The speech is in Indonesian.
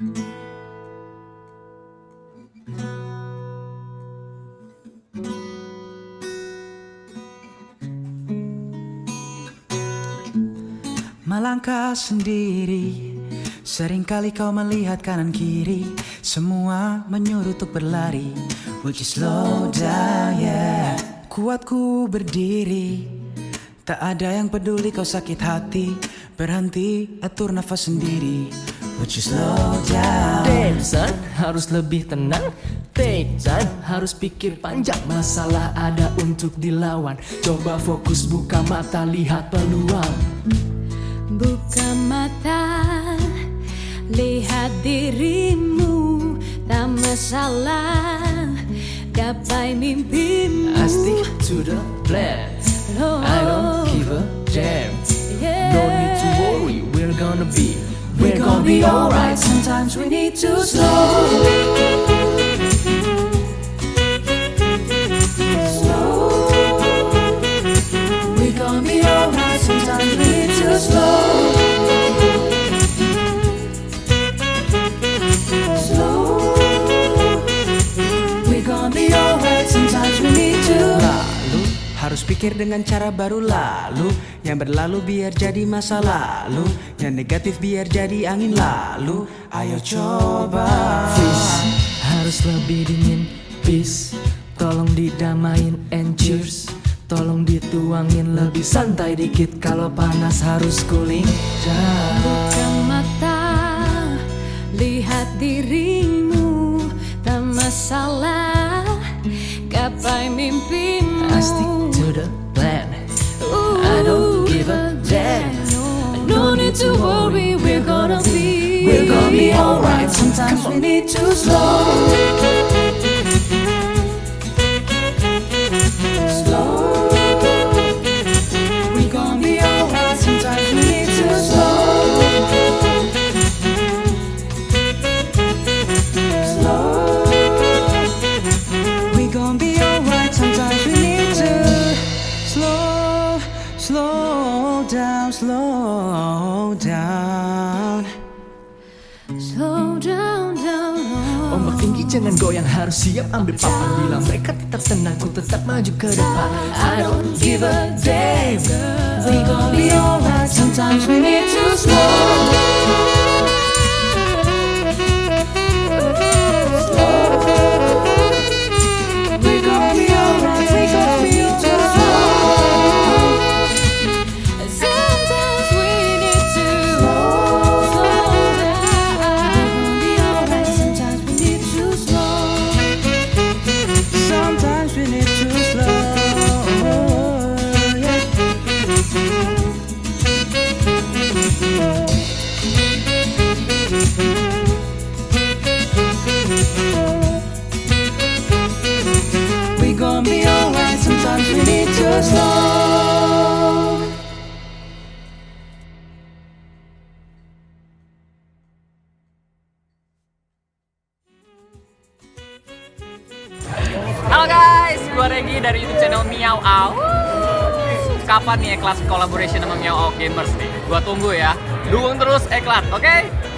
Melangkah sendiri Seringkali kau melihat kanan kiri. Semua menyuruh untuk berlari Would you slow down yeah Kuatku berdiri Tak ada yang peduli kau sakit hati. Berhenti atur nafas sendiri Would you slow down? Damn son, harus lebih tenang. Take time, harus pikir panjang. Masalah ada untuk dilawan. Coba fokus buka mata, lihat peluang. Buka mata, lihat dirimu. Tak masalah, gapai mimpimu. I stick to the plan. I don't give a damn. Yeah. No need to worry, we're gonna be We're gonna be alright. Sometimes we need to slow harus pikir dengan cara baru lalu. Yang berlalu biar jadi masa lalu. Yang negatif biar jadi angin lalu. Ayo coba. Peace, harus lebih dingin. Peace, tolong didamain and cheers. Tolong dituangin lebih santai dikit. Kalau panas harus cooling down. Buka mata, lihat dirimu. Tak masalah, gapai mimpimu I stick to the plan. I don't give a damn. No need to worry, we're gonna be We're gonna be alright. Sometimes down, slow down Slow down, down, oh. Ombak tinggi jangan goyang harus siap ambil papan Bila mereka tetap tenang ku tetap maju ke depan I don't give a damn We gon' be alright. Sometimes we need to slow. We Halo guys, gue Regi dari YouTube channel Miao Au. Kapan nih Eklat collaboration sama Miao Au Gamers nih? Gua tunggu ya. Dukung terus Eklat, oke?